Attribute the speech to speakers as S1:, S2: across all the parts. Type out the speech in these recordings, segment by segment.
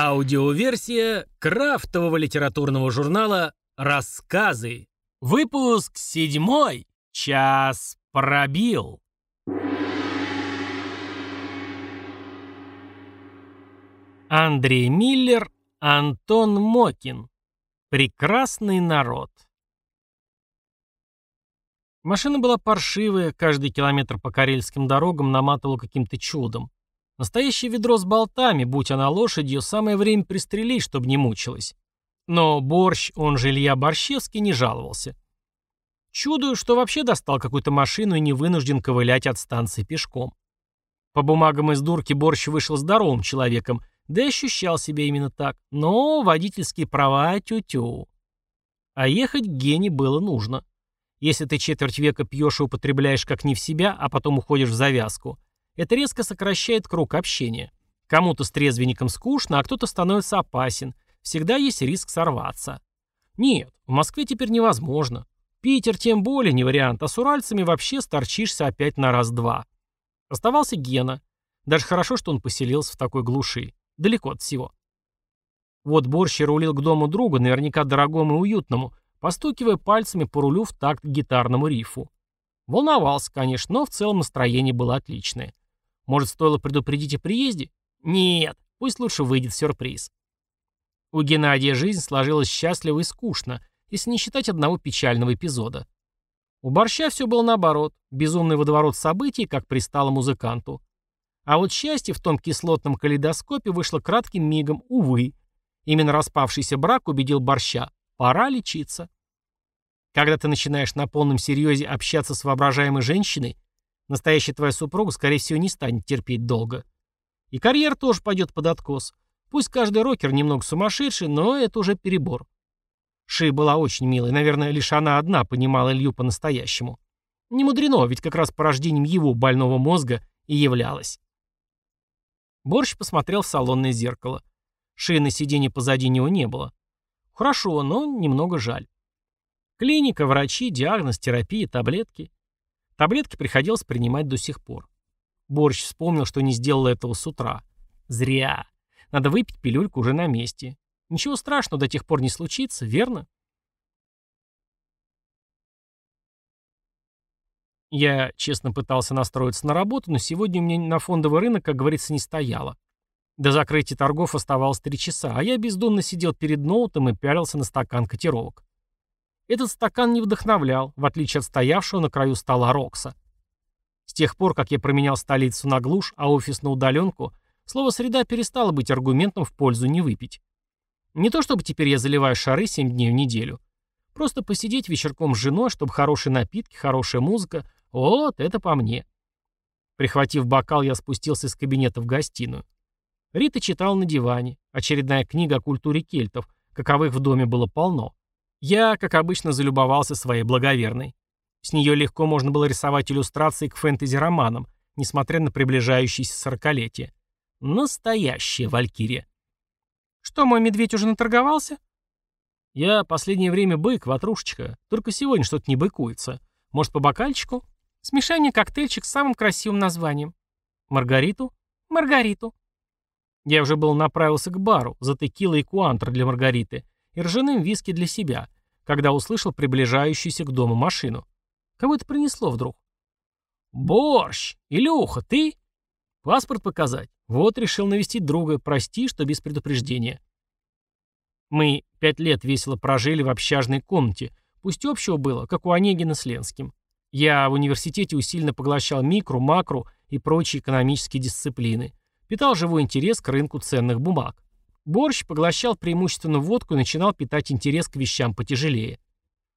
S1: Аудиоверсия крафтового литературного журнала «Рассказы». Выпуск седьмой. Час пробил. Андрей Миллер, Антон Мокин. Прекрасный народ. Машина была паршивая, каждый километр по карельским дорогам наматывал каким-то чудом. Настоящее ведро с болтами, будь она лошадью, самое время пристрелить, чтобы не мучилась. Но Борщ, он же Илья Борщевский, не жаловался. Чудую, что вообще достал какую-то машину и не вынужден ковылять от станции пешком. По бумагам из дурки Борщ вышел здоровым человеком, да и ощущал себя именно так. Но водительские права тю-тю. А ехать к Гене было нужно. Если ты четверть века пьешь и употребляешь как не в себя, а потом уходишь в завязку, это резко сокращает круг общения. Кому-то с трезвенником скучно, а кто-то становится опасен. Всегда есть риск сорваться. Нет, в Москве теперь невозможно. Питер тем более не вариант, а с уральцами вообще сторчишься опять на раз-два. Оставался Гена. Даже хорошо, что он поселился в такой глуши. Далеко от всего. Вот Борщ рулил к дому друга, наверняка дорогому и уютному, постукивая пальцами по рулю в такт гитарному рифу. Волновался, конечно, но в целом настроение было отличное. Может, стоило предупредить о приезде? Нет, пусть лучше выйдет сюрприз. У Геннадия жизнь сложилась счастливо и скучно, если не считать одного печального эпизода. У Борща все было наоборот, безумный водоворот событий, как пристало музыканту. А вот счастье в том кислотном калейдоскопе вышло кратким мигом, увы. Именно распавшийся брак убедил Борща. Пора лечиться. Когда ты начинаешь на полном серьезе общаться с воображаемой женщиной, настоящая твоя супруга, скорее всего, не станет терпеть долго. И карьера тоже пойдет под откос. Пусть каждый рокер немного сумасшедший, но это уже перебор. Ши была очень милой, наверное, лишь она одна понимала Илью по-настоящему. Не мудрено, ведь как раз порождением его больного мозга и являлась. Борщ посмотрел в салонное зеркало. Шеи на сиденье позади него не было. Хорошо, но немного жаль. Клиника, врачи, диагноз, терапия, таблетки. Таблетки приходилось принимать до сих пор. Борщ вспомнил, что не сделал этого с утра. Зря. Надо выпить пилюльку уже на месте. Ничего страшного до тех пор не случится, верно? Я честно пытался настроиться на работу, но сегодня у меня на фондовый рынок, как говорится, не стояло. До закрытия торгов оставалось три часа, а я бездумно сидел перед ноутом и пялился на стакан котировок. Этот стакан не вдохновлял, в отличие от стоявшего на краю стола Рокса. С тех пор, как я променял столицу на глушь, а офис на удаленку, слово «среда» перестало быть аргументом в пользу не выпить. Не то чтобы теперь я заливаю шары семь дней в неделю. Просто посидеть вечерком с женой, чтобы хорошие напитки, хорошая музыка, вот это по мне. Прихватив бокал, я спустился из кабинета в гостиную. Рита читала на диване. Очередная книга о культуре кельтов, каковых в доме было полно. Я, как обычно, залюбовался своей благоверной. С нее легко можно было рисовать иллюстрации к фэнтези-романам, несмотря на приближающееся сорокалетие. Настоящая валькирия. Что, мой медведь уже наторговался? Я последнее время бык, ватрушечка. Только сегодня что-то не быкуется. Может, по бокальчику? Смешай мне коктейльчик с самым красивым названием. Маргариту? Маргариту. Я уже был направился к бару, за текило и куантр для Маргариты и ржаным виски для себя, когда услышал приближающуюся к дому машину. Кого это принесло вдруг? «Борщ! Илюха, ты?» «Паспорт показать. Вот решил навестить друга. Прости, что без предупреждения». Мы пять лет весело прожили в общажной комнате, пусть общего было, как у Онегина с Ленским. Я в университете усиленно поглощал микро, макро и прочие экономические дисциплины. Питал живой интерес к рынку ценных бумаг. Борщ поглощал преимущественно водку и начинал питать интерес к вещам потяжелее.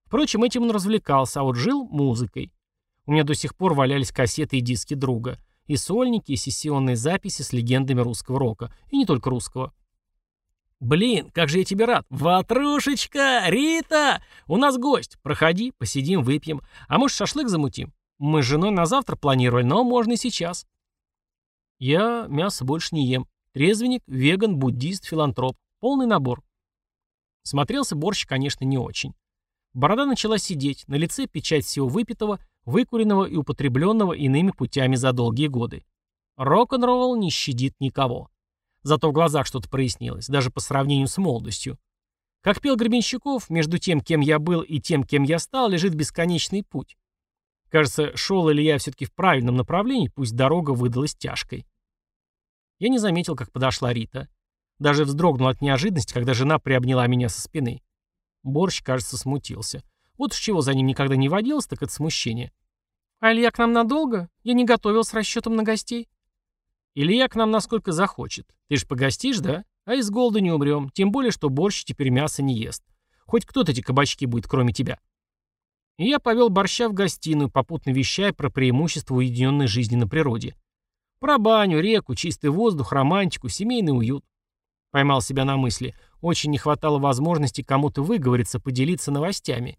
S1: Впрочем, этим он развлекался, а вот жил музыкой. У меня до сих пор валялись кассеты и диски друга. И сольники, и сессионные записи с легендами русского рока. И не только русского. «Блин, как же я тебе рад! Ватрушечка! Рита! У нас гость! Проходи, посидим, выпьем. А может, шашлык замутим? Мы с женой на завтра планировали, но можно и сейчас». Я мясо больше не ем. Трезвенник, веган, буддист, филантроп. Полный набор. Смотрелся борщ, конечно, не очень. Борода начала сидеть, на лице печать всего выпитого, выкуренного и употребленного иными путями за долгие годы. Рок-н-ролл не щадит никого. Зато в глазах что-то прояснилось, даже по сравнению с молодостью. Как пел Гребенщиков, между тем, кем я был, и тем, кем я стал, лежит бесконечный путь. Кажется, шел ли я все-таки в правильном направлении, пусть дорога выдалась тяжкой. Я не заметил, как подошла Рита. Даже вздрогнул от неожиданности, когда жена приобняла меня со спины. Борщ, кажется, смутился. Вот с чего за ним никогда не водилось, так это смущение. «А Илья к нам надолго? Я не готовил с расчетом на гостей». «Илья к нам насколько захочет. Ты ж погостишь, да? А из голода не умрем. Тем более, что борщ теперь мясо не ест. Хоть кто-то эти кабачки будет, кроме тебя». И я повел борща в гостиную, попутно вещая про преимущество уединенной жизни на природе. Про баню, реку, чистый воздух, романтику, семейный уют. Поймал себя на мысли. Очень не хватало возможности кому-то выговориться, поделиться новостями.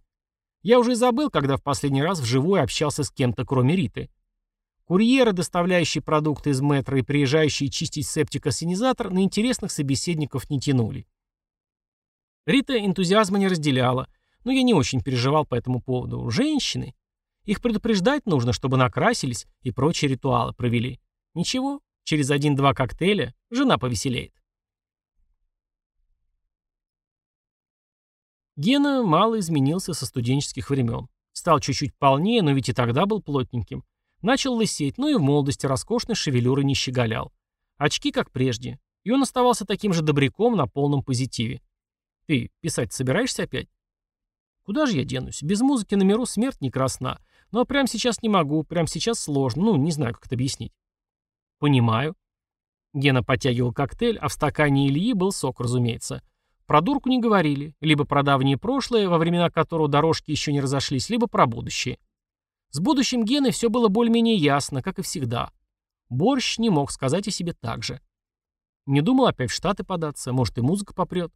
S1: Я уже забыл, когда в последний раз вживую общался с кем-то, кроме Риты. Курьеры, доставляющие продукты из метро и приезжающие чистить септик-ассенизатор, на интересных собеседников не тянули. Рита энтузиазма не разделяла, но я не очень переживал по этому поводу. Женщины. Их предупреждать нужно, чтобы накрасились и прочие ритуалы провели. Ничего, через один-два коктейля жена повеселеет. Гена мало изменился со студенческих времен. Стал чуть-чуть полнее, но ведь и тогда был плотненьким. Начал лысеть, но и в молодости роскошной шевелюры не щеголял. Очки, как прежде. И он оставался таким же добряком на полном позитиве. «Ты писать собираешься опять?» «Куда же я денусь? Без музыки на миру смерть не красна. Но прямо сейчас не могу, прямо сейчас сложно. Ну, не знаю, как это объяснить». «Понимаю». Гена подтягивал коктейль, а в стакане Ильи был сок, разумеется. Про дурку не говорили, либо про давнее прошлое, во времена которого дорожки еще не разошлись, либо про будущее. С будущим Гены все было более-менее ясно, как и всегда. Борщ не мог сказать о себе так же. Не думал опять в Штаты податься, может и музыка попрет.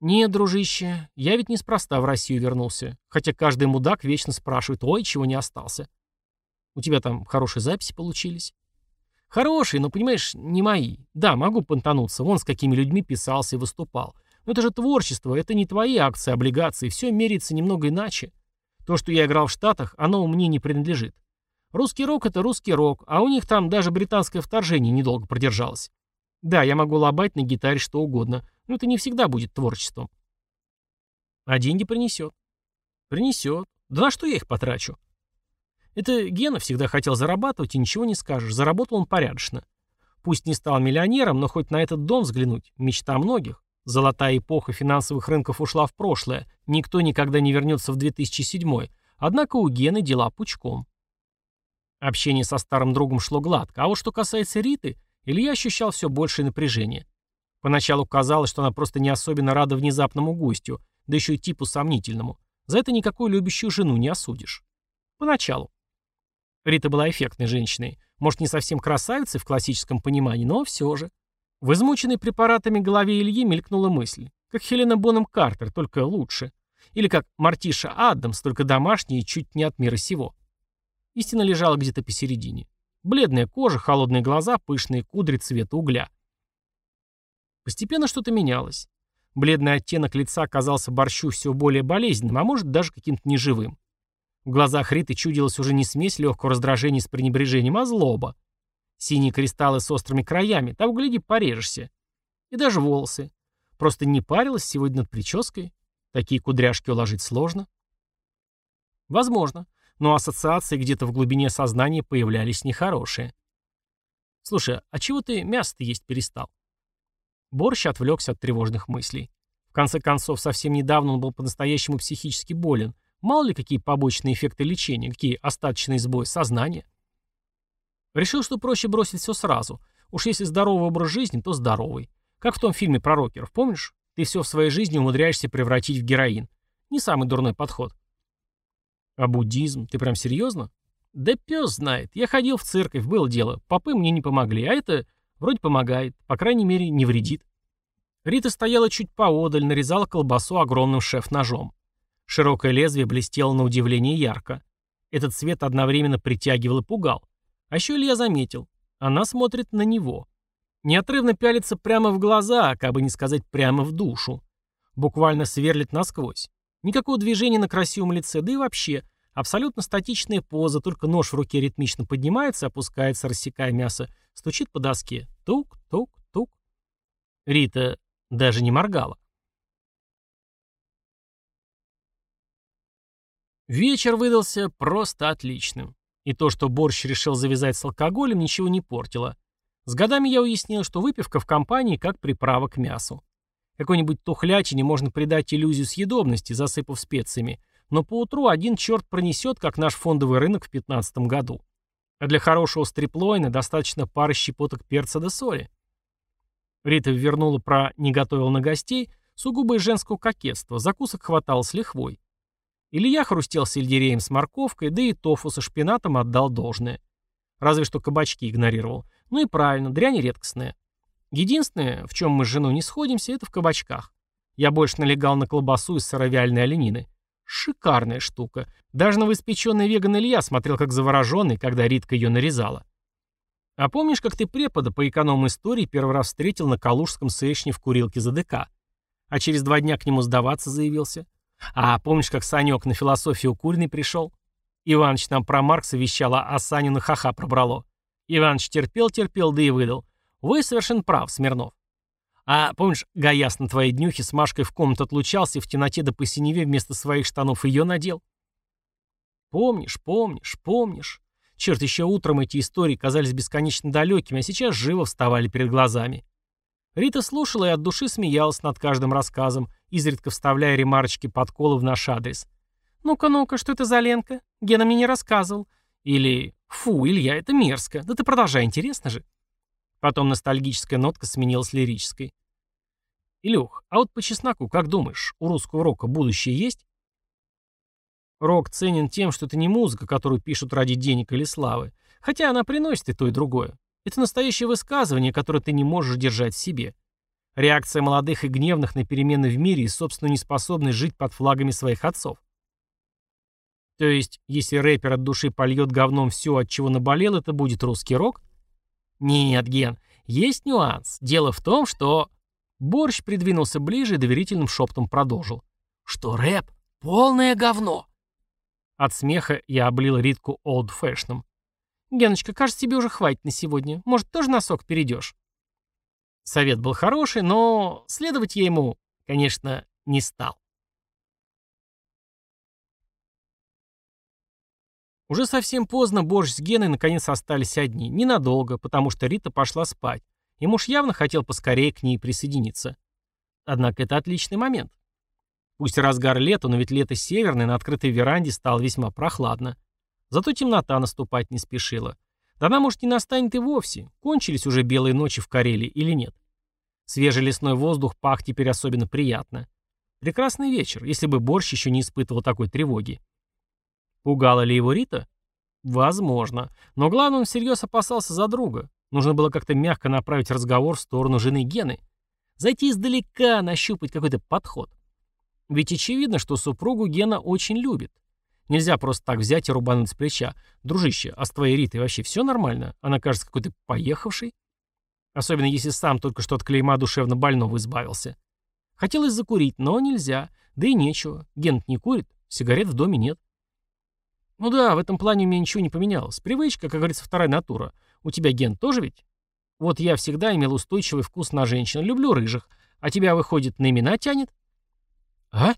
S1: «Нет, дружище, я ведь неспроста в Россию вернулся, хотя каждый мудак вечно спрашивает, ой, чего не остался. У тебя там хорошие записи получились?» Хорошие, но, понимаешь, не мои. Да, могу понтануться, вон с какими людьми писался и выступал. Но это же творчество, это не твои акции, облигации, все меряется немного иначе. То, что я играл в Штатах, оно мне не принадлежит. Русский рок — это русский рок, а у них там даже британское вторжение недолго продержалось. Да, я могу лобать на гитаре что угодно, но это не всегда будет творчеством. А деньги принесет. Принесет. Да на что я их потрачу? Это Гена всегда хотел зарабатывать, и ничего не скажешь. Заработал он порядочно. Пусть не стал миллионером, но хоть на этот дом взглянуть. Мечта многих. Золотая эпоха финансовых рынков ушла в прошлое. Никто никогда не вернется в 2007 Однако у Гены дела пучком. Общение со старым другом шло гладко. А вот что касается Риты, Илья ощущал все большее напряжение. Поначалу казалось, что она просто не особенно рада внезапному гостю, да еще и типу сомнительному. За это никакую любящую жену не осудишь. Поначалу. Рита была эффектной женщиной. Может, не совсем красавицей в классическом понимании, но все же. В измученной препаратами голове Ильи мелькнула мысль. Как Хелена Боном Картер, только лучше. Или как Мартиша Адамс, только домашняя и чуть не от мира сего. Истина лежала где-то посередине. Бледная кожа, холодные глаза, пышные кудри цвета угля. Постепенно что-то менялось. Бледный оттенок лица казался борщу все более болезненным, а может даже каким-то неживым. В глазах Риты чудилась уже не смесь легкого раздражения с пренебрежением, а злоба. Синие кристаллы с острыми краями, там, гляди, порежешься. И даже волосы. Просто не парилась сегодня над прической. Такие кудряшки уложить сложно. Возможно. Но ассоциации где-то в глубине сознания появлялись нехорошие. Слушай, а чего ты мясо-то есть перестал? Борщ отвлекся от тревожных мыслей. В конце концов, совсем недавно он был по-настоящему психически болен, Мало ли какие побочные эффекты лечения, какие остаточные сбои сознания. Решил, что проще бросить все сразу. Уж если здоровый образ жизни, то здоровый. Как в том фильме про рокеров, помнишь? Ты все в своей жизни умудряешься превратить в героин. Не самый дурной подход. А буддизм? Ты прям серьезно? Да пес знает. Я ходил в церковь, было дело. Попы мне не помогли, а это вроде помогает. По крайней мере, не вредит. Рита стояла чуть поодаль, нарезала колбасу огромным шеф-ножом. Широкое лезвие блестело на удивление ярко. Этот цвет одновременно притягивал и пугал. А еще Илья заметил. Она смотрит на него. Неотрывно пялится прямо в глаза, как бы не сказать прямо в душу. Буквально сверлит насквозь. Никакого движения на красивом лице, да и вообще. Абсолютно статичная поза, только нож в руке ритмично поднимается, опускается, рассекая мясо, стучит по доске. Тук-тук-тук. Рита даже не моргала. Вечер выдался просто отличным. И то, что борщ решил завязать с алкоголем, ничего не портило. С годами я уяснил, что выпивка в компании как приправа к мясу. Какой-нибудь тухлятине можно придать иллюзию съедобности, засыпав специями, но поутру один черт пронесет, как наш фондовый рынок в 2015 году. А для хорошего стриплойна достаточно пары щепоток перца до соли. Рита вернула про «не готовил на гостей» сугубо из женского кокетства, закусок хватало с лихвой. Илья хрустел сельдереем с морковкой, да и тофу со шпинатом отдал должное. Разве что кабачки игнорировал. Ну и правильно, дрянь редкостная. Единственное, в чем мы с женой не сходимся, это в кабачках. Я больше налегал на колбасу из сыровяльной оленины. Шикарная штука. Даже новоиспеченный веган Илья смотрел как завороженный, когда Ритка ее нарезала. А помнишь, как ты препода по эконом-истории первый раз встретил на Калужском сэшне в курилке за ДК? А через два дня к нему сдаваться заявился? А помнишь, как Санек на философию куриной пришел? Иваныч нам про Маркса вещал, а Саню на ха-ха пробрало. Иваныч терпел-терпел, да и выдал. Вы совершенно прав, Смирнов. А помнишь, Гаяс на твоей днюхе с Машкой в комнату отлучался и в темноте до посиневе вместо своих штанов ее надел? Помнишь, помнишь, помнишь. Черт, еще утром эти истории казались бесконечно далекими, а сейчас живо вставали перед глазами. Рита слушала и от души смеялась над каждым рассказом, изредка вставляя ремарочки подколы в наш адрес. «Ну-ка, ну-ка, что это за Ленка? Гена мне не рассказывал». Или «Фу, Илья, это мерзко. Да ты продолжай, интересно же». Потом ностальгическая нотка сменилась лирической. «Илюх, а вот по чесноку, как думаешь, у русского рока будущее есть?» Рок ценен тем, что это не музыка, которую пишут ради денег или славы, хотя она приносит и то, и другое. Это настоящее высказывание, которое ты не можешь держать в себе. Реакция молодых и гневных на перемены в мире и собственную неспособность жить под флагами своих отцов. То есть, если рэпер от души польет говном все, от чего наболел, это будет русский рок? Нет, Ген, есть нюанс. Дело в том, что... Борщ придвинулся ближе и доверительным шептом продолжил. Что рэп — полное говно. От смеха я облил Ритку олдфэшном. «Геночка, кажется, тебе уже хватит на сегодня. Может, тоже носок перейдешь?» Совет был хороший, но следовать я ему, конечно, не стал. Уже совсем поздно Борщ с Геной наконец остались одни. Ненадолго, потому что Рита пошла спать. И муж явно хотел поскорее к ней присоединиться. Однако это отличный момент. Пусть разгар лета, но ведь лето северное, на открытой веранде стало весьма прохладно. Зато темнота наступать не спешила. Да она, может, не настанет и вовсе. Кончились уже белые ночи в Карелии или нет. Свежий лесной воздух пах теперь особенно приятно. Прекрасный вечер, если бы борщ еще не испытывал такой тревоги. Пугала ли его Рита? Возможно. Но главное, он всерьез опасался за друга. Нужно было как-то мягко направить разговор в сторону жены Гены. Зайти издалека, нащупать какой-то подход. Ведь очевидно, что супругу Гена очень любит. Нельзя просто так взять и рубануть с плеча. Дружище, а с твоей Ритой вообще все нормально? Она кажется какой-то поехавшей. Особенно если сам только что от клейма душевно больного избавился. Хотелось закурить, но нельзя. Да и нечего. Ген не курит, сигарет в доме нет. Ну да, в этом плане у меня ничего не поменялось. Привычка, как говорится, вторая натура. У тебя ген тоже ведь? Вот я всегда имел устойчивый вкус на женщин. Люблю рыжих. А тебя, выходит, на имена тянет? А?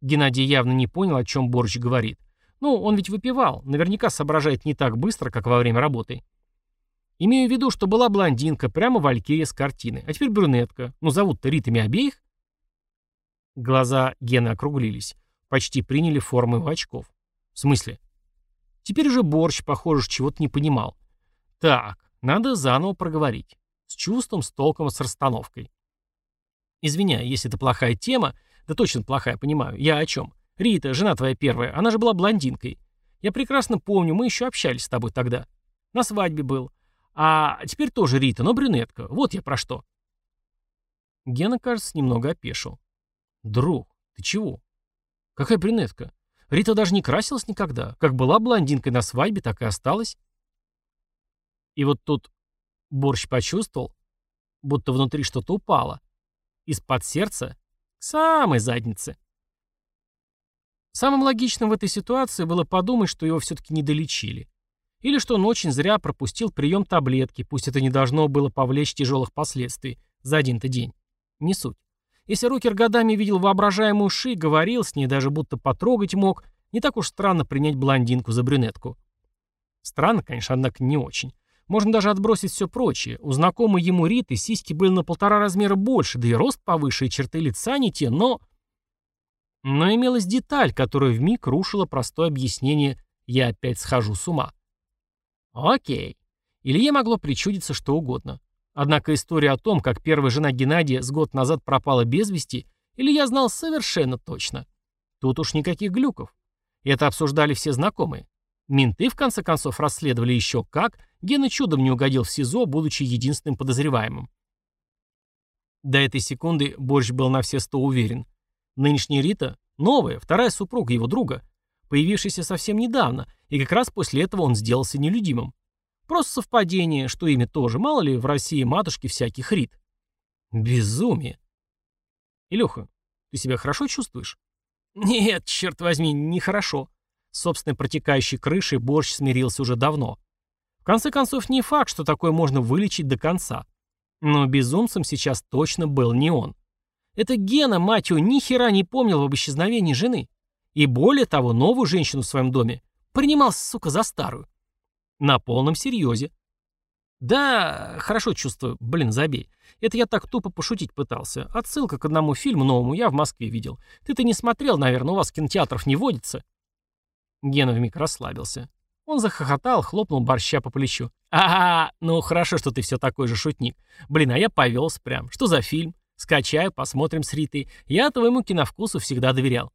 S1: Геннадий явно не понял, о чем Борщ говорит. Ну, он ведь выпивал. Наверняка соображает не так быстро, как во время работы. Имею в виду, что была блондинка, прямо валькирия с картины. А теперь брюнетка. Ну, зовут-то Ритами обеих? Глаза Гены округлились. Почти приняли формы у очков. В смысле? Теперь уже борщ, похоже, чего-то не понимал. Так, надо заново проговорить. С чувством, с толком, с расстановкой. Извиняй, если это плохая тема, да точно плохая, понимаю. Я о чем? Рита, жена твоя первая, она же была блондинкой. Я прекрасно помню, мы еще общались с тобой тогда. На свадьбе был. А теперь тоже Рита, но брюнетка. Вот я про что. Гена, кажется, немного опешил. Друг, ты чего? Какая брюнетка? Рита даже не красилась никогда. Как была блондинкой на свадьбе, так и осталась. И вот тут Борщ почувствовал, будто внутри что-то упало. Из-под сердца самой заднице. Самым логичным в этой ситуации было подумать, что его все-таки не долечили. Или что он очень зря пропустил прием таблетки, пусть это не должно было повлечь тяжелых последствий. За один-то день. Не суть. Если Рокер годами видел воображаемую Ши, говорил с ней, даже будто потрогать мог, не так уж странно принять блондинку за брюнетку. Странно, конечно, однако не очень. Можно даже отбросить все прочее. У знакомой ему Риты сиськи были на полтора размера больше, да и рост повыше, и черты лица не те, но... Но имелась деталь, которая вмиг рушила простое объяснение «я опять схожу с ума». Окей. Илье могло причудиться что угодно. Однако история о том, как первая жена Геннадия с год назад пропала без вести, Илья знал совершенно точно. Тут уж никаких глюков. Это обсуждали все знакомые. Менты, в конце концов, расследовали еще как, Гена чудом не угодил в СИЗО, будучи единственным подозреваемым. До этой секунды Борщ был на все сто уверен. Нынешняя Рита — новая, вторая супруга его друга, появившаяся совсем недавно, и как раз после этого он сделался нелюдимым. Просто совпадение, что имя тоже, мало ли, в России матушки всяких Рит. Безумие. Илюха, ты себя хорошо чувствуешь? Нет, черт возьми, нехорошо. С собственной протекающей крышей борщ смирился уже давно. В конце концов, не факт, что такое можно вылечить до конца. Но безумцем сейчас точно был не он. Это Гена, мать его, ни хера не помнил об исчезновении жены. И более того, новую женщину в своем доме принимал, сука, за старую. На полном серьезе. Да, хорошо чувствую. Блин, забей. Это я так тупо пошутить пытался. Отсылка к одному фильму новому я в Москве видел. Ты-то не смотрел, наверное, у вас кинотеатров не водится. Гена вмиг расслабился. Он захохотал, хлопнул борща по плечу. «Ага, ну хорошо, что ты все такой же шутник. Блин, а я повелся прям. Что за фильм? Скачаю, посмотрим с Ритой. Я твоему киновкусу всегда доверял».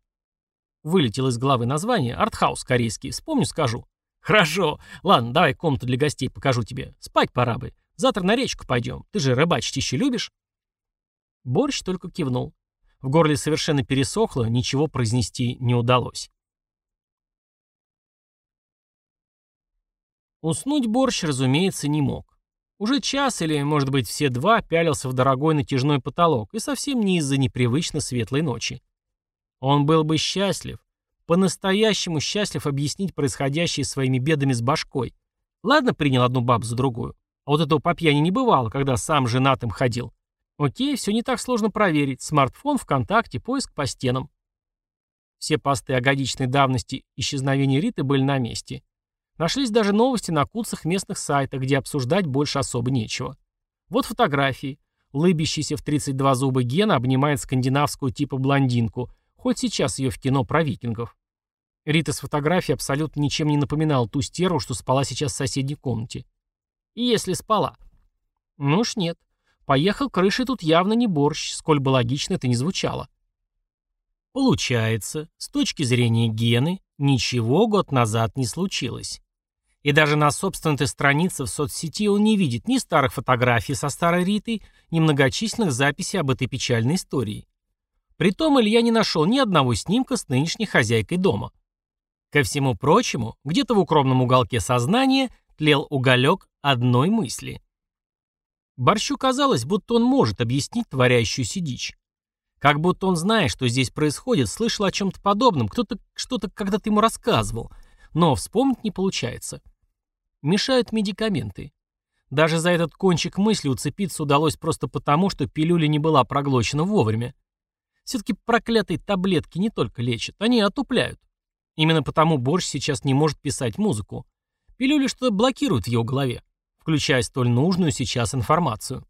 S1: Вылетел из головы название. Артхаус корейский. Вспомню, скажу. «Хорошо. Ладно, давай комнату для гостей покажу тебе. Спать пора бы. Завтра на речку пойдем. Ты же рыбачить еще любишь?» Борщ только кивнул. В горле совершенно пересохло, ничего произнести не удалось. Уснуть борщ, разумеется, не мог. Уже час или, может быть, все два пялился в дорогой натяжной потолок, и совсем не из-за непривычно светлой ночи. Он был бы счастлив, по-настоящему счастлив объяснить происходящее своими бедами с башкой. Ладно, принял одну бабу за другую. А вот этого по пьяни не бывало, когда сам женатым ходил. Окей, все не так сложно проверить. Смартфон, ВКонтакте, поиск по стенам. Все посты о годичной давности исчезновения Риты были на месте. Нашлись даже новости на куцах местных сайтах, где обсуждать больше особо нечего. Вот фотографии. Лыбящийся в 32 зуба Гена обнимает скандинавскую типа блондинку, хоть сейчас ее в кино про викингов. Рита с фотографии абсолютно ничем не напоминала ту стерву, что спала сейчас в соседней комнате. И если спала. Ну уж нет. Поехал крышей тут явно не борщ, сколь бы логично это ни звучало. Получается, с точки зрения Гены, ничего год назад не случилось. И даже на собственной странице в соцсети он не видит ни старых фотографий со старой Ритой, ни многочисленных записей об этой печальной истории. Притом Илья не нашел ни одного снимка с нынешней хозяйкой дома. Ко всему прочему, где-то в укромном уголке сознания тлел уголек одной мысли. Борщу казалось, будто он может объяснить творящуюся дичь. Как будто он знает, что здесь происходит, слышал о чем-то подобном, кто-то что-то когда-то ему рассказывал, но вспомнить не получается. Мешают медикаменты. Даже за этот кончик мысли уцепиться удалось просто потому, что пилюля не была проглочена вовремя. Все-таки проклятые таблетки не только лечат, они отупляют. Именно потому борщ сейчас не может писать музыку. Пилюли что-то блокируют в его голове, включая столь нужную сейчас информацию.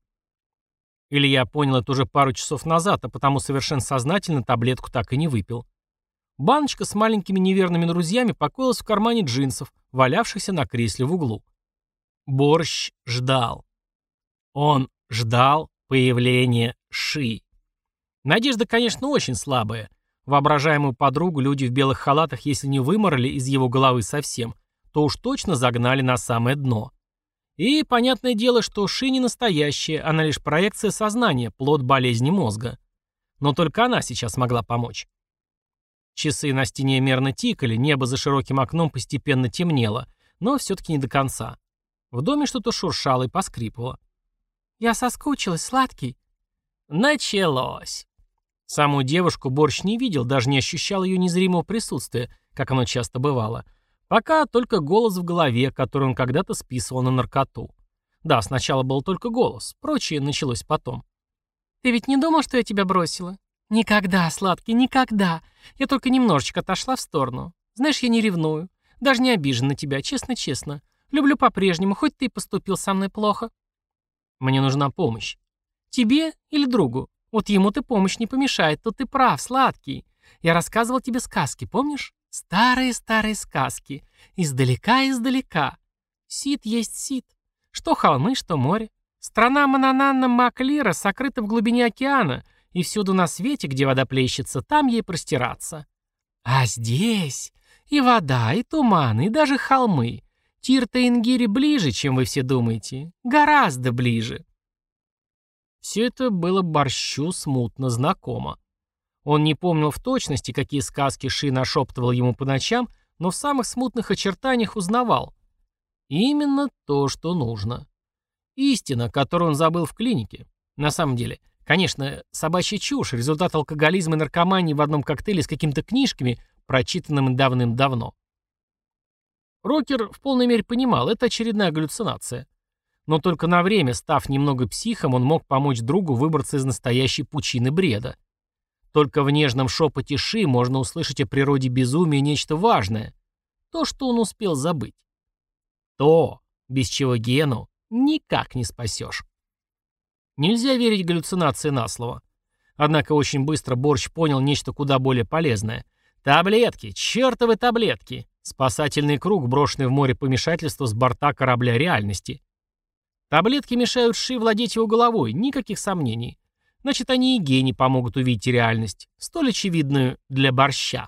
S1: Или я понял это уже пару часов назад, а потому совершенно сознательно таблетку так и не выпил. Баночка с маленькими неверными друзьями покоилась в кармане джинсов, валявшихся на кресле в углу. Борщ ждал. Он ждал появления Ши. Надежда, конечно, очень слабая. Воображаемую подругу люди в белых халатах, если не выморали из его головы совсем, то уж точно загнали на самое дно. И понятное дело, что Ши не настоящая, она лишь проекция сознания, плод болезни мозга. Но только она сейчас могла помочь. Часы на стене мерно тикали, небо за широким окном постепенно темнело, но все-таки не до конца. В доме что-то шуршало и поскрипывало. «Я соскучилась, сладкий». Началось. Саму девушку Борщ не видел, даже не ощущал ее незримого присутствия, как оно часто бывало. Пока только голос в голове, который он когда-то списывал на наркоту. Да, сначала был только голос, прочее началось потом. Ты ведь не думал, что я тебя бросила? Никогда, сладкий, никогда. Я только немножечко отошла в сторону. Знаешь, я не ревную. Даже не обижен на тебя, честно-честно. Люблю по-прежнему, хоть ты и поступил со мной плохо. Мне нужна помощь. Тебе или другу? Вот ему ты помощь не помешает, то ты прав, сладкий. Я рассказывал тебе сказки, помнишь? Старые-старые сказки. Издалека-издалека. Сид есть сид. Что холмы, что море. Страна Манананна Маклира сокрыта в глубине океана, и всюду на свете, где вода плещется, там ей простираться. А здесь и вода, и туман, и даже холмы. Тирта Ингири ближе, чем вы все думаете. Гораздо ближе. Все это было борщу смутно знакомо. Он не помнил в точности, какие сказки Ши нашептывал ему по ночам, но в самых смутных очертаниях узнавал. Именно то, что нужно. Истина, которую он забыл в клинике. На самом деле, конечно, собачья чушь, результат алкоголизма и наркомании в одном коктейле с какими-то книжками, прочитанным давным-давно. Рокер в полной мере понимал, это очередная галлюцинация. Но только на время, став немного психом, он мог помочь другу выбраться из настоящей пучины бреда. Только в нежном шепоте Ши можно услышать о природе безумия нечто важное. То, что он успел забыть. То, без чего Гену никак не спасешь. Нельзя верить галлюцинации на слово. Однако очень быстро Борщ понял нечто куда более полезное. Таблетки, чертовы таблетки. Спасательный круг, брошенный в море помешательства с борта корабля реальности. Таблетки мешают Ши владеть его головой, никаких сомнений. Значит, они и гений помогут увидеть реальность, столь очевидную для борща.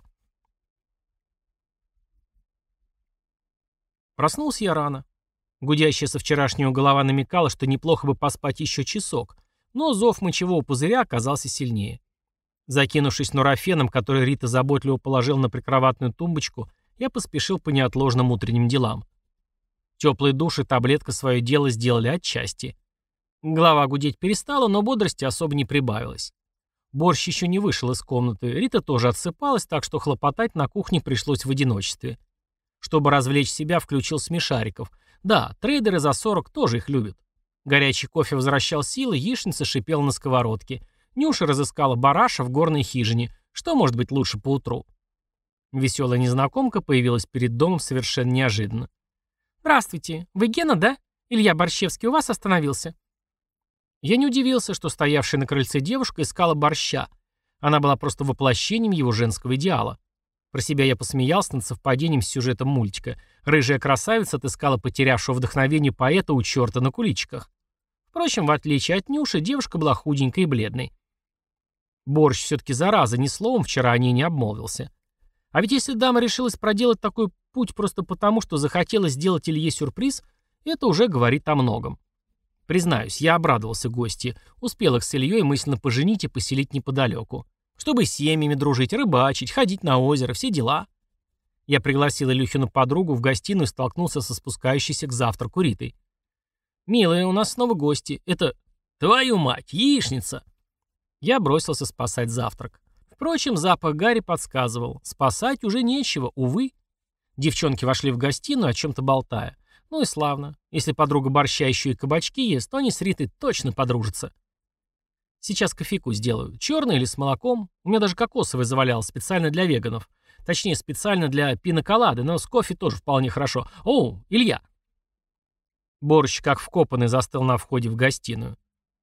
S1: Проснулся я рано. Гудящая со вчерашнего голова намекала, что неплохо бы поспать еще часок, но зов мочевого пузыря оказался сильнее. Закинувшись нурофеном, который Рита заботливо положил на прикроватную тумбочку, я поспешил по неотложным утренним делам. Теплый душ и таблетка свое дело сделали отчасти. Голова гудеть перестала, но бодрости особо не прибавилось. Борщ еще не вышел из комнаты, Рита тоже отсыпалась, так что хлопотать на кухне пришлось в одиночестве. Чтобы развлечь себя, включил смешариков. Да, трейдеры за 40 тоже их любят. Горячий кофе возвращал силы, яичница шипела на сковородке. Нюша разыскала бараша в горной хижине. Что может быть лучше по утру? Веселая незнакомка появилась перед домом совершенно неожиданно. «Здравствуйте. Вы Гена, да? Илья Борщевский у вас остановился?» Я не удивился, что стоявшая на крыльце девушка искала борща. Она была просто воплощением его женского идеала. Про себя я посмеялся над совпадением с сюжетом мультика. Рыжая красавица отыскала потерявшего вдохновение поэта у черта на куличках. Впрочем, в отличие от Нюши, девушка была худенькой и бледной. Борщ все-таки зараза, ни словом вчера о ней не обмолвился. А ведь если дама решилась проделать такой путь просто потому, что захотела сделать Илье сюрприз, это уже говорит о многом. Признаюсь, я обрадовался гости. Успел их с Ильей мысленно поженить и поселить неподалеку. Чтобы с семьями дружить, рыбачить, ходить на озеро, все дела. Я пригласил Илюхину подругу в гостиную и столкнулся со спускающейся к завтраку Ритой. «Милая, у нас снова гости. Это... Твою мать, яичница!» Я бросился спасать завтрак. Впрочем, запах Гарри подсказывал. Спасать уже нечего, увы. Девчонки вошли в гостиную, о чем-то болтая. Ну и славно. Если подруга борща еще и кабачки ест, то они с Ритой точно подружатся. Сейчас кофейку сделаю. Черный или с молоком? У меня даже кокосовый завалялось, специально для веганов. Точнее, специально для пиноколады, но с кофе тоже вполне хорошо. О, Илья!» Борщ, как вкопанный, застыл на входе в гостиную.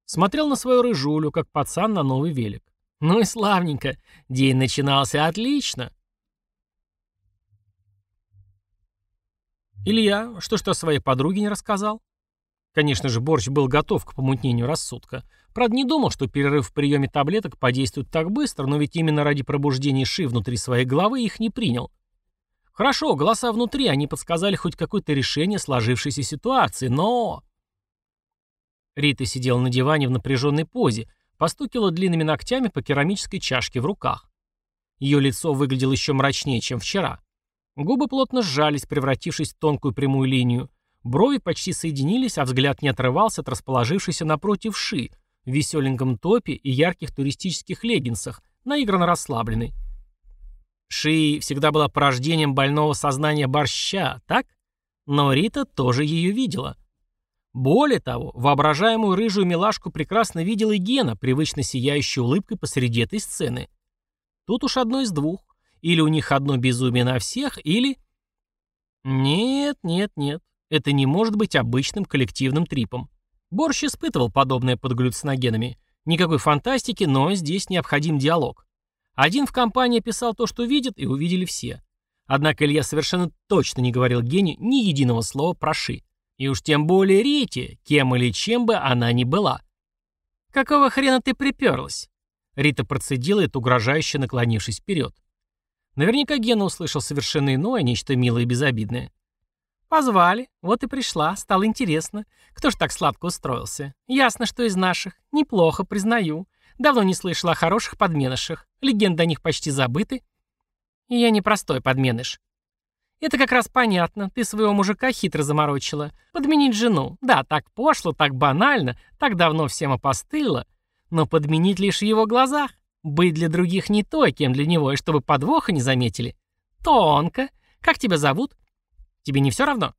S1: Смотрел на свою рыжулю, как пацан на новый велик. Ну и славненько. День начинался отлично. Илья, что ж ты о своей подруге не рассказал? Конечно же, Борщ был готов к помутнению рассудка. Правда, не думал, что перерыв в приеме таблеток подействует так быстро, но ведь именно ради пробуждения Ши внутри своей головы их не принял. Хорошо, голоса внутри, они подсказали хоть какое-то решение сложившейся ситуации, но... Рита сидела на диване в напряженной позе, постукивала длинными ногтями по керамической чашке в руках. Ее лицо выглядело еще мрачнее, чем вчера. Губы плотно сжались, превратившись в тонкую прямую линию. Брови почти соединились, а взгляд не отрывался от расположившейся напротив Ши, в веселеньком топе и ярких туристических леггинсах, наигранно расслабленной. Ши всегда была порождением больного сознания борща, так? Но Рита тоже ее видела. Более того, воображаемую рыжую милашку прекрасно видел и Гена, привычно сияющей улыбкой посреди этой сцены. Тут уж одно из двух. Или у них одно безумие на всех, или... Нет, нет, нет. Это не может быть обычным коллективным трипом. Борщ испытывал подобное под галлюциногенами. Никакой фантастики, но здесь необходим диалог. Один в компании писал то, что видит, и увидели все. Однако Илья совершенно точно не говорил Гене ни единого слова про Ши. И уж тем более Рите, кем или чем бы она ни была. «Какого хрена ты приперлась?» Рита процедила это, угрожающе наклонившись вперед. Наверняка Гена услышал совершенно иное, нечто милое и безобидное. «Позвали, вот и пришла, стало интересно. Кто ж так сладко устроился? Ясно, что из наших. Неплохо, признаю. Давно не слышала о хороших подменышах. Легенды о них почти забыты. И я не простой подменыш. Это как раз понятно. Ты своего мужика хитро заморочила. Подменить жену. Да, так пошло, так банально, так давно всем опостыло. Но подменить лишь в его глазах. Быть для других не той, кем для него, и чтобы подвоха не заметили. Тонко. Как тебя зовут? Тебе не все равно?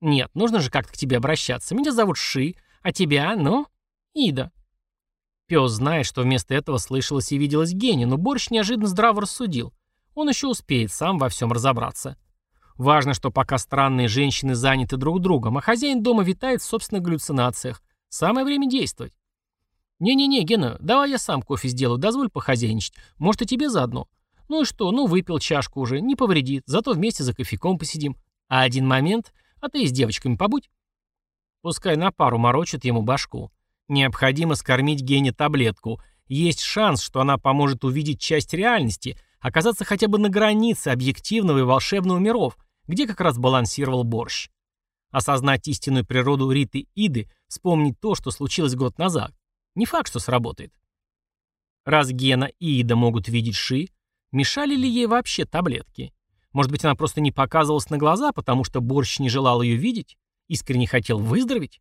S1: Нет, нужно же как-то к тебе обращаться. Меня зовут Ши, а тебя, ну, Ида. Пес знает, что вместо этого слышалось и виделось Гене, но Борщ неожиданно здраво рассудил. Он еще успеет сам во всем разобраться. Важно, что пока странные женщины заняты друг другом, а хозяин дома витает в собственных галлюцинациях. Самое время действовать. «Не-не-не, Гена, давай я сам кофе сделаю, дозволь похозяйничать. Может, и тебе заодно. Ну и что, ну выпил чашку уже, не повредит, зато вместе за кофейком посидим. А один момент, а ты с девочками побудь. Пускай на пару морочат ему башку. Необходимо скормить Гене таблетку. Есть шанс, что она поможет увидеть часть реальности, оказаться хотя бы на границе объективного и волшебного миров, где как раз балансировал борщ. Осознать истинную природу Риты Иды, вспомнить то, что случилось год назад. Не факт, что сработает. Раз Гена и Ида могут видеть Ши, мешали ли ей вообще таблетки? Может быть, она просто не показывалась на глаза, потому что борщ не желал ее видеть? Искренне хотел выздороветь?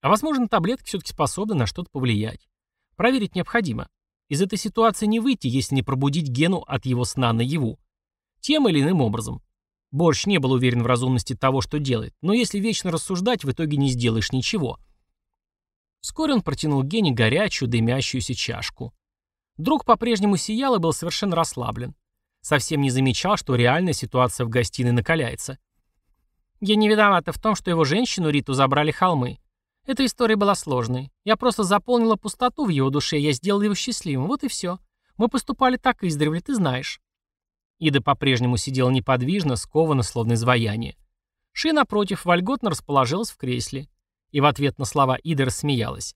S1: А возможно, таблетки все-таки способны на что-то повлиять. Проверить необходимо. Из этой ситуации не выйти, если не пробудить Гену от его сна наяву. Тем или иным образом. Борщ не был уверен в разумности того, что делает, но если вечно рассуждать, в итоге не сделаешь ничего. Вскоре он протянул Гене горячую, дымящуюся чашку. Друг по-прежнему сиял и был совершенно расслаблен совсем не замечал, что реальная ситуация в гостиной накаляется. Я не виновата в том, что его женщину Риту забрали холмы. Эта история была сложной. Я просто заполнила пустоту в его душе, я сделала его счастливым, вот и все. Мы поступали так издревле, ты знаешь. Ида по-прежнему сидела неподвижно, скована, словно изваяние. Ши, напротив, вольготно расположилась в кресле. И в ответ на слова Иды рассмеялась.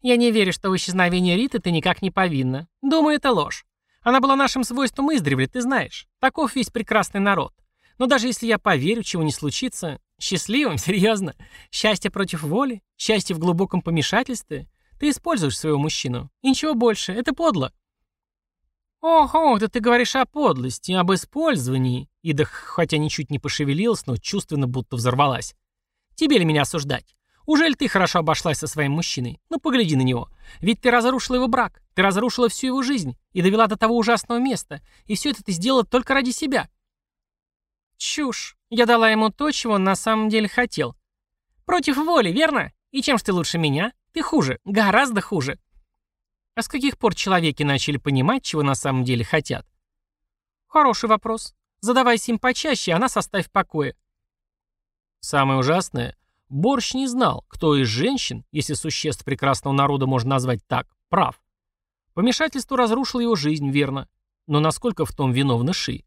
S1: «Я не верю, что в исчезновение Риты ты никак не повинна. Думаю, это ложь. Она была нашим свойством издревле, ты знаешь. Таков весь прекрасный народ. Но даже если я поверю, чего не случится, счастливым, серьезно, счастье против воли, счастье в глубоком помешательстве, ты используешь своего мужчину. И ничего больше, это подло. Ого, да ты говоришь о подлости, об использовании. Ида, хотя ничуть не пошевелилась, но чувственно будто взорвалась. Тебе ли меня осуждать? Ужель ты хорошо обошлась со своим мужчиной? Ну погляди на него. Ведь ты разрушила его брак, ты разрушила всю его жизнь и довела до того ужасного места. И все это ты сделала только ради себя. Чушь. Я дала ему то, чего он на самом деле хотел. Против воли, верно? И чем ж ты лучше меня? Ты хуже, гораздо хуже. А с каких пор человеки начали понимать, чего на самом деле хотят? Хороший вопрос. Задавайся им почаще, а нас оставь в покое. Самое ужасное — Борщ не знал, кто из женщин, если существ прекрасного народа можно назвать так, прав. Помешательство разрушило его жизнь, верно. Но насколько в том виновны Ши?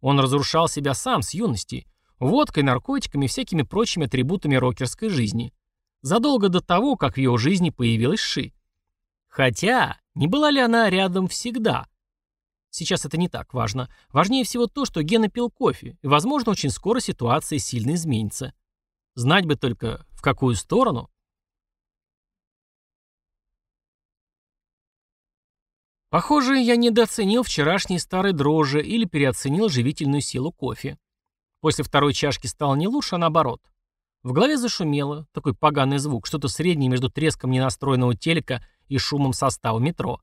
S1: Он разрушал себя сам с юности, водкой, наркотиками и всякими прочими атрибутами рокерской жизни. Задолго до того, как в его жизни появилась Ши. Хотя, не была ли она рядом всегда? Сейчас это не так важно. Важнее всего то, что Гена пил кофе, и, возможно, очень скоро ситуация сильно изменится. Знать бы только, в какую сторону. Похоже, я недооценил вчерашние старые дрожжи или переоценил живительную силу кофе. После второй чашки стало не лучше, а наоборот. В голове зашумело, такой поганый звук, что-то среднее между треском ненастроенного телека и шумом состава метро.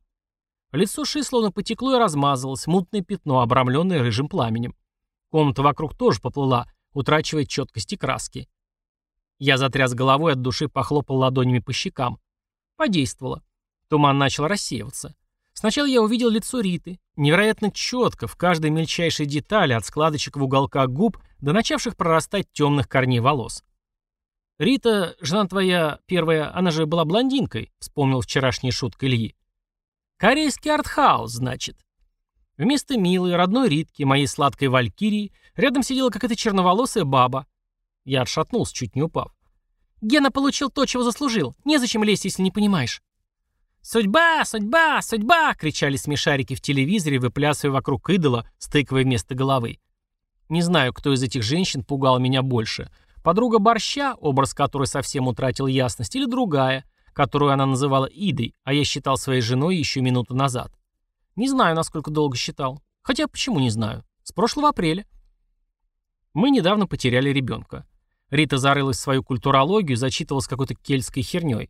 S1: Лицо Ши словно потекло и размазалось, мутное пятно, обрамленное рыжим пламенем. Комната вокруг тоже поплыла, утрачивая четкость и краски. Я затряс головой, от души похлопал ладонями по щекам. Подействовало. Туман начал рассеиваться. Сначала я увидел лицо Риты, невероятно четко, в каждой мельчайшей детали, от складочек в уголках губ до начавших прорастать темных корней волос. «Рита, жена твоя первая, она же была блондинкой», — вспомнил вчерашняя шутка Ильи. «Корейский артхаус, значит». Вместо милой, родной Ритки, моей сладкой валькирии, рядом сидела какая-то черноволосая баба. Я отшатнулся, чуть не упав. «Гена получил то, чего заслужил. Незачем лезть, если не понимаешь». «Судьба! Судьба! Судьба!» — кричали смешарики в телевизоре, выплясывая вокруг идола, стыковой вместо головы. Не знаю, кто из этих женщин пугал меня больше — Подруга Борща, образ которой совсем утратил ясность, или другая, которую она называла Идой, а я считал своей женой еще минуту назад. Не знаю, насколько долго считал. Хотя почему не знаю. С прошлого апреля. Мы недавно потеряли ребенка. Рита зарылась в свою культурологию, зачитывалась какой-то кельтской херней.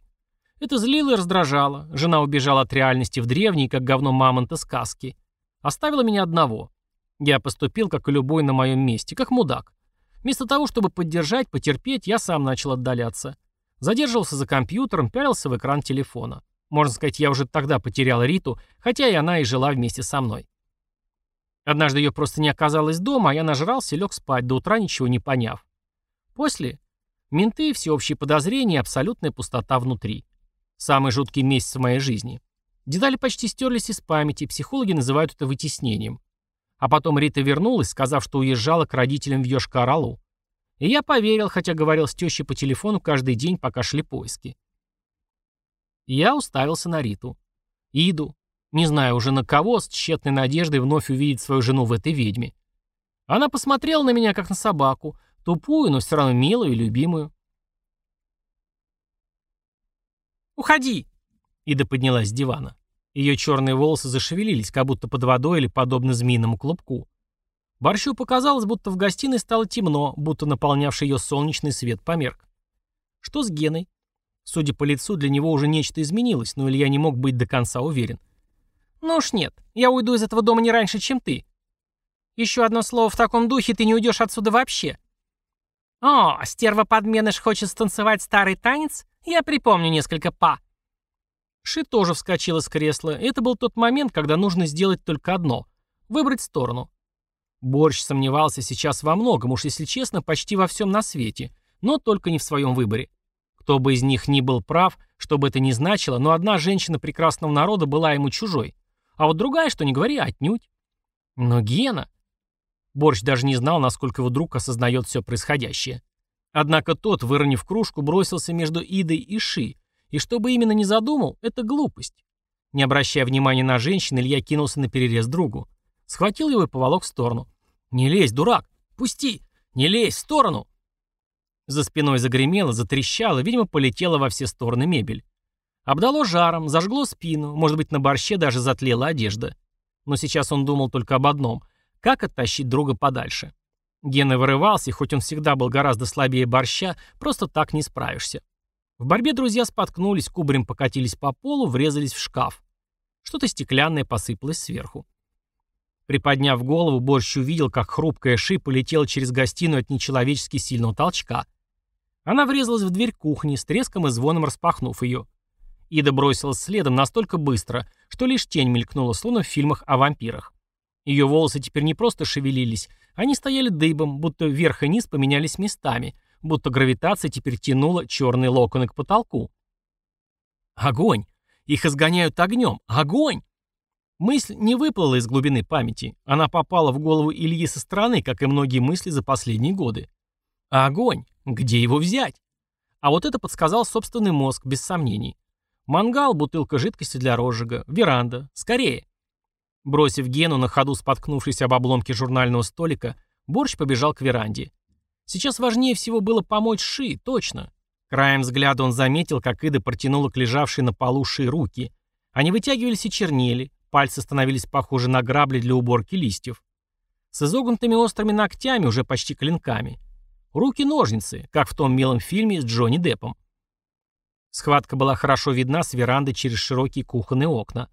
S1: Это злило и раздражало. Жена убежала от реальности в древней, как говно мамонта сказки. Оставила меня одного. Я поступил, как и любой на моем месте, как мудак. Вместо того, чтобы поддержать, потерпеть, я сам начал отдаляться. Задерживался за компьютером, пялился в экран телефона. Можно сказать, я уже тогда потерял Риту, хотя и она и жила вместе со мной. Однажды ее просто не оказалось дома, а я нажрался и лег спать, до утра ничего не поняв. После — менты, всеобщие подозрения и абсолютная пустота внутри. Самый жуткий месяц в моей жизни. Детали почти стерлись из памяти, психологи называют это вытеснением. А потом Рита вернулась, сказав, что уезжала к родителям в Йошкар-Алу. И я поверил, хотя говорил с тещей по телефону каждый день, пока шли поиски. Я уставился на Риту. Иду. Не знаю уже на кого, с тщетной надеждой вновь увидеть свою жену в этой ведьме. Она посмотрела на меня, как на собаку, тупую, но все равно милую и любимую. «Уходи!» Ида поднялась с дивана. Ее черные волосы зашевелились, как будто под водой или подобно змеиному клубку. Борщу показалось, будто в гостиной стало темно, будто наполнявший ее солнечный свет померк. Что с Геной? Судя по лицу, для него уже нечто изменилось, но Илья не мог быть до конца уверен. «Ну уж нет, я уйду из этого дома не раньше, чем ты. Еще одно слово в таком духе, ты не уйдешь отсюда вообще». «О, стерва-подменыш хочет станцевать старый танец? Я припомню несколько па». Ши тоже вскочила с кресла, это был тот момент, когда нужно сделать только одно — выбрать сторону. Борщ сомневался сейчас во многом, уж если честно, почти во всем на свете, но только не в своем выборе. Кто бы из них ни был прав, что бы это ни значило, но одна женщина прекрасного народа была ему чужой, а вот другая, что не говори, отнюдь. Но Гена... Борщ даже не знал, насколько его друг осознает все происходящее. Однако тот, выронив кружку, бросился между Идой и Ши, и что бы именно ни задумал, это глупость. Не обращая внимания на женщин, Илья кинулся на перерез другу. Схватил его и поволок в сторону. «Не лезь, дурак! Пусти! Не лезь, в сторону!» За спиной загремело, затрещало, видимо, полетела во все стороны мебель. Обдало жаром, зажгло спину, может быть, на борще даже затлела одежда. Но сейчас он думал только об одном — как оттащить друга подальше. Гена вырывался, и хоть он всегда был гораздо слабее борща, просто так не справишься. В борьбе друзья споткнулись, кубарем покатились по полу, врезались в шкаф. Что-то стеклянное посыпалось сверху. Приподняв голову, Борщ увидел, как хрупкая ши полетела через гостиную от нечеловечески сильного толчка. Она врезалась в дверь кухни, с треском и звоном распахнув ее. Ида бросилась следом настолько быстро, что лишь тень мелькнула, словно в фильмах о вампирах. Ее волосы теперь не просто шевелились, они стояли дыбом, будто вверх и низ поменялись местами, будто гравитация теперь тянула черные локоны к потолку. Огонь! Их изгоняют огнем! Огонь! Мысль не выплыла из глубины памяти. Она попала в голову Ильи со стороны, как и многие мысли за последние годы. А огонь? Где его взять? А вот это подсказал собственный мозг, без сомнений. Мангал, бутылка жидкости для розжига, веранда. Скорее. Бросив Гену, на ходу споткнувшись об обломке журнального столика, Борщ побежал к веранде. Сейчас важнее всего было помочь Ши, точно. Краем взгляда он заметил, как Ида протянула к лежавшей на полу Ши руки. Они вытягивались и чернели, пальцы становились похожи на грабли для уборки листьев. С изогнутыми острыми ногтями, уже почти клинками. Руки-ножницы, как в том милом фильме с Джонни Деппом. Схватка была хорошо видна с веранды через широкие кухонные окна.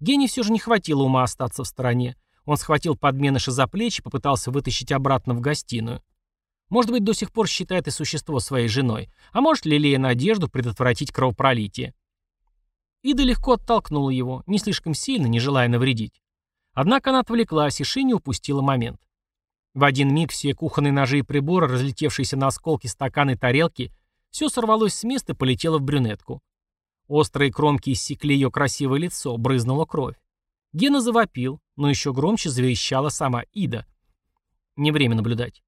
S1: Гений все же не хватило ума остаться в стороне. Он схватил подменыша за плечи и попытался вытащить обратно в гостиную. Может быть, до сих пор считает и существо своей женой, а может, лелея надежду предотвратить кровопролитие. Ида легко оттолкнула его, не слишком сильно, не желая навредить. Однако она отвлеклась, и Ши упустила момент. В один миг все кухонные ножи и приборы, разлетевшиеся на осколки стаканы и тарелки, все сорвалось с места и полетело в брюнетку. Острые кромки иссекли ее красивое лицо, брызнула кровь. Гена завопил, но еще громче заверещала сама Ида. Не время наблюдать.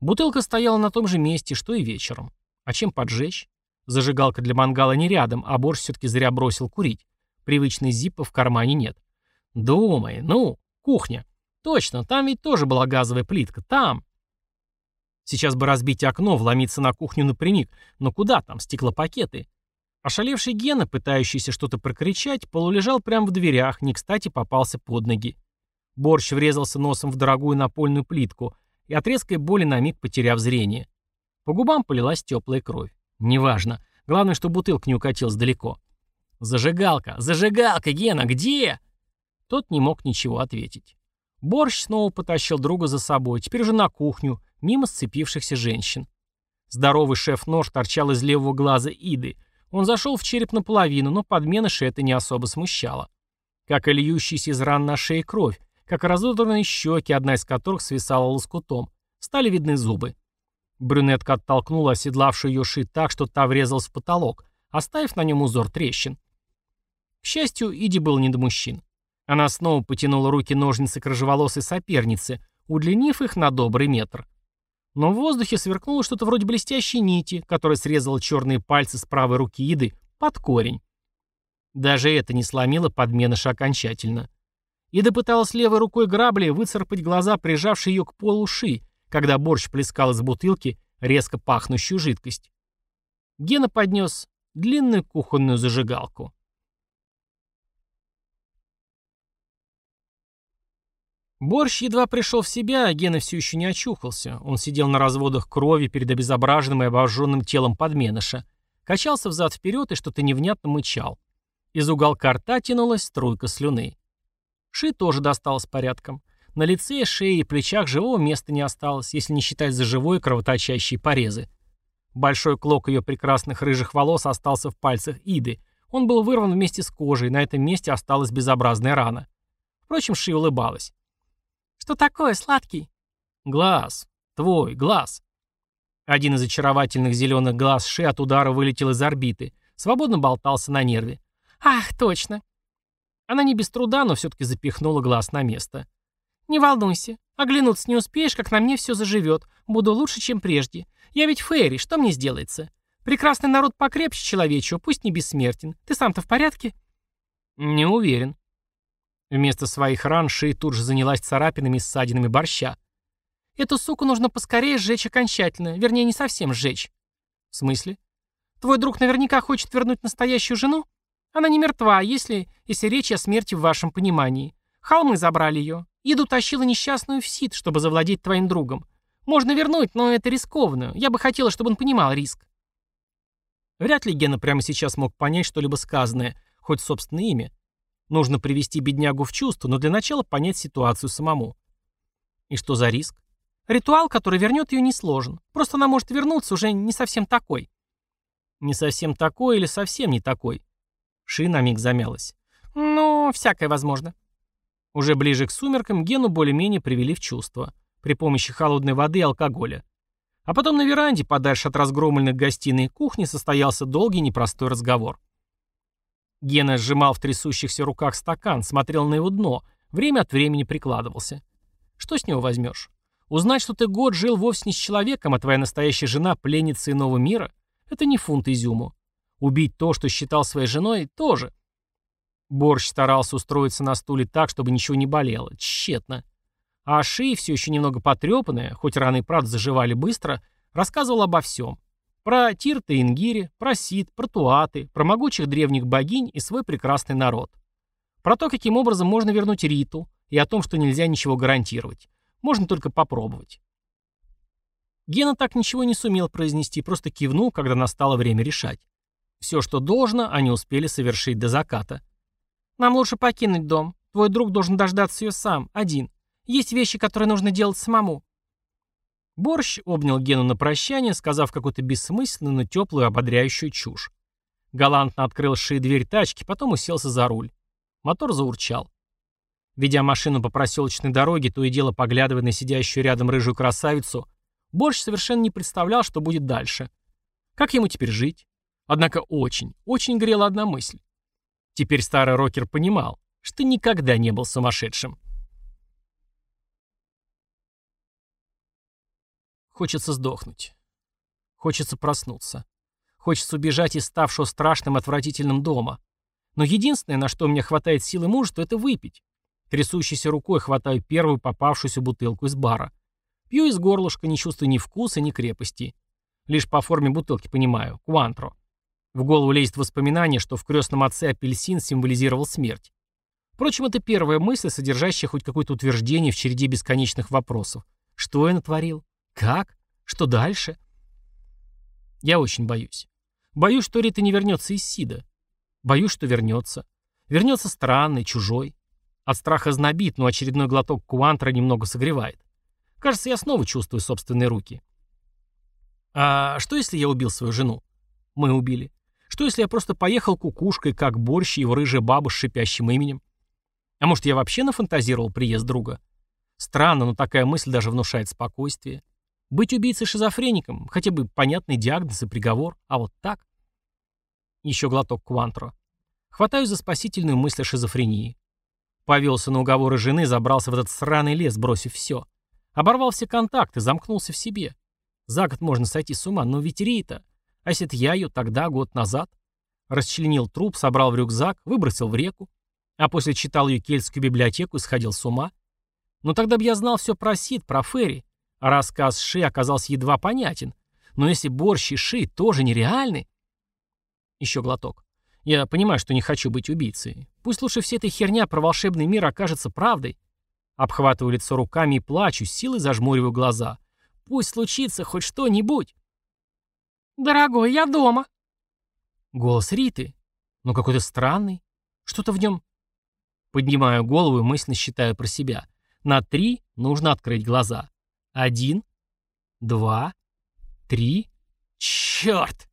S1: Бутылка стояла на том же месте, что и вечером. А чем поджечь? Зажигалка для мангала не рядом, а борщ все-таки зря бросил курить. Привычной зиппа в кармане нет. Думай, ну, кухня. Точно, там ведь тоже была газовая плитка. Там. Сейчас бы разбить окно, вломиться на кухню напрямик. Но куда там? Стеклопакеты. Ошалевший Гена, пытающийся что-то прокричать, полулежал прямо в дверях, не кстати попался под ноги. Борщ врезался носом в дорогую напольную плитку и от резкой боли на миг потеряв зрение. По губам полилась теплая кровь. Неважно. Главное, что бутылка не укатилась далеко. «Зажигалка! Зажигалка, Гена, где?» Тот не мог ничего ответить. Борщ снова потащил друга за собой, теперь уже на кухню, мимо сцепившихся женщин. Здоровый шеф-нож торчал из левого глаза Иды, он зашел в череп наполовину, но подменыша это не особо смущало. Как и льющаяся из ран на шее кровь, как разодранные щеки, одна из которых свисала лоскутом, стали видны зубы. Брюнетка оттолкнула оседлавшую ее ши так, что та врезалась в потолок, оставив на нем узор трещин. К счастью, Иди был не до мужчин. Она снова потянула руки ножницы к рыжеволосой сопернице, удлинив их на добрый метр. Но в воздухе сверкнуло что-то вроде блестящей нити, которая срезала черные пальцы с правой руки еды под корень. Даже это не сломило подменыша окончательно. Ида пыталась левой рукой грабли выцарпать глаза, прижавшие ее к полу ши, когда борщ плескал из бутылки резко пахнущую жидкость. Гена поднес длинную кухонную зажигалку. Борщ едва пришел в себя, а Гена все еще не очухался. Он сидел на разводах крови перед обезображенным и обожженным телом подменыша. Качался взад-вперед и что-то невнятно мычал. Из уголка рта тянулась струйка слюны. Ши тоже досталось порядком. На лице, шее и плечах живого места не осталось, если не считать за живой кровоточащие порезы. Большой клок ее прекрасных рыжих волос остался в пальцах Иды. Он был вырван вместе с кожей, на этом месте осталась безобразная рана. Впрочем, Ши улыбалась. «Что такое, сладкий?» «Глаз. Твой, глаз». Один из очаровательных зеленых глаз Ши от удара вылетел из орбиты. Свободно болтался на нерве. «Ах, точно!» Она не без труда, но все-таки запихнула глаз на место. «Не волнуйся. Оглянуться не успеешь, как на мне все заживет. Буду лучше, чем прежде. Я ведь Фейри, что мне сделается? Прекрасный народ покрепче человечего, пусть не бессмертен. Ты сам-то в порядке?» «Не уверен», Вместо своих ран Ши тут же занялась царапинами и ссадинами борща. «Эту суку нужно поскорее сжечь окончательно, вернее, не совсем сжечь». «В смысле?» «Твой друг наверняка хочет вернуть настоящую жену? Она не мертва, если, если речь о смерти в вашем понимании. Холмы забрали ее. Иду тащила несчастную в Сид, чтобы завладеть твоим другом. Можно вернуть, но это рискованно. Я бы хотела, чтобы он понимал риск». Вряд ли Гена прямо сейчас мог понять что-либо сказанное, хоть собственное имя. Нужно привести беднягу в чувство, но для начала понять ситуацию самому. И что за риск? Ритуал, который вернет ее, не сложен. Просто она может вернуться уже не совсем такой. Не совсем такой или совсем не такой? Ши на миг замялась. Ну, всякое возможно. Уже ближе к сумеркам Гену более-менее привели в чувство. При помощи холодной воды и алкоголя. А потом на веранде, подальше от разгромленных гостиной и кухни, состоялся долгий непростой разговор. Гена сжимал в трясущихся руках стакан, смотрел на его дно, время от времени прикладывался. Что с него возьмешь? Узнать, что ты год жил вовсе не с человеком, а твоя настоящая жена – пленница иного мира – это не фунт изюму. Убить то, что считал своей женой – тоже. Борщ старался устроиться на стуле так, чтобы ничего не болело. Тщетно. А Ши, все еще немного потрепанная, хоть раны и правда заживали быстро, рассказывал обо всем. Про Тирта и Ингири, про Сид, про Туаты, про могучих древних богинь и свой прекрасный народ. Про то, каким образом можно вернуть Риту, и о том, что нельзя ничего гарантировать. Можно только попробовать. Гена так ничего не сумел произнести, просто кивнул, когда настало время решать. Все, что должно, они успели совершить до заката. «Нам лучше покинуть дом. Твой друг должен дождаться ее сам, один. Есть вещи, которые нужно делать самому». Борщ обнял Гену на прощание, сказав какую-то бессмысленную, но теплую, ободряющую чушь. Галантно открыл шеи дверь тачки, потом уселся за руль. Мотор заурчал. Ведя машину по проселочной дороге, то и дело поглядывая на сидящую рядом рыжую красавицу, Борщ совершенно не представлял, что будет дальше. Как ему теперь жить? Однако очень, очень грела одна мысль. Теперь старый рокер понимал, что никогда не был сумасшедшим. Хочется сдохнуть. Хочется проснуться. Хочется убежать из ставшего страшным отвратительным дома. Но единственное, на что мне хватает силы мужества, это выпить. Трясущейся рукой хватаю первую попавшуюся бутылку из бара. Пью из горлышка, не чувствуя ни вкуса, ни крепости. Лишь по форме бутылки понимаю. Куантро. В голову лезет воспоминание, что в крестном отце апельсин символизировал смерть. Впрочем, это первая мысль, содержащая хоть какое-то утверждение в череде бесконечных вопросов. Что я натворил? Как? Что дальше? Я очень боюсь. Боюсь, что Рита не вернется из Сида. Боюсь, что вернется. Вернется странный, чужой. От страха знобит, но очередной глоток куантра немного согревает. Кажется, я снова чувствую собственные руки. А что, если я убил свою жену? Мы убили. Что, если я просто поехал кукушкой, как борщ его рыжая баба с шипящим именем? А может, я вообще нафантазировал приезд друга? Странно, но такая мысль даже внушает спокойствие. Быть убийцей-шизофреником, хотя бы понятный диагноз и приговор, а вот так? Еще глоток квантро. Хватаюсь за спасительную мысль о шизофрении. Повелся на уговоры жены, забрался в этот сраный лес, бросив все. Оборвал все контакты, замкнулся в себе. За год можно сойти с ума, но ведь Рита... А если это я ее тогда, год назад? Расчленил труп, собрал в рюкзак, выбросил в реку. А после читал ее кельтскую библиотеку и сходил с ума. Но тогда бы я знал все про Сид, про Ферри. Рассказ Ши оказался едва понятен. Но если борщ и Ши тоже нереальны... Еще глоток. Я понимаю, что не хочу быть убийцей. Пусть лучше вся эта херня про волшебный мир окажется правдой. Обхватываю лицо руками и плачу, силой зажмуриваю глаза. Пусть случится хоть что-нибудь. «Дорогой, я дома». Голос Риты. Но какой-то странный. Что-то в нем... Поднимаю голову и мысленно считаю про себя. На три нужно открыть глаза. Один, два, три. Черт!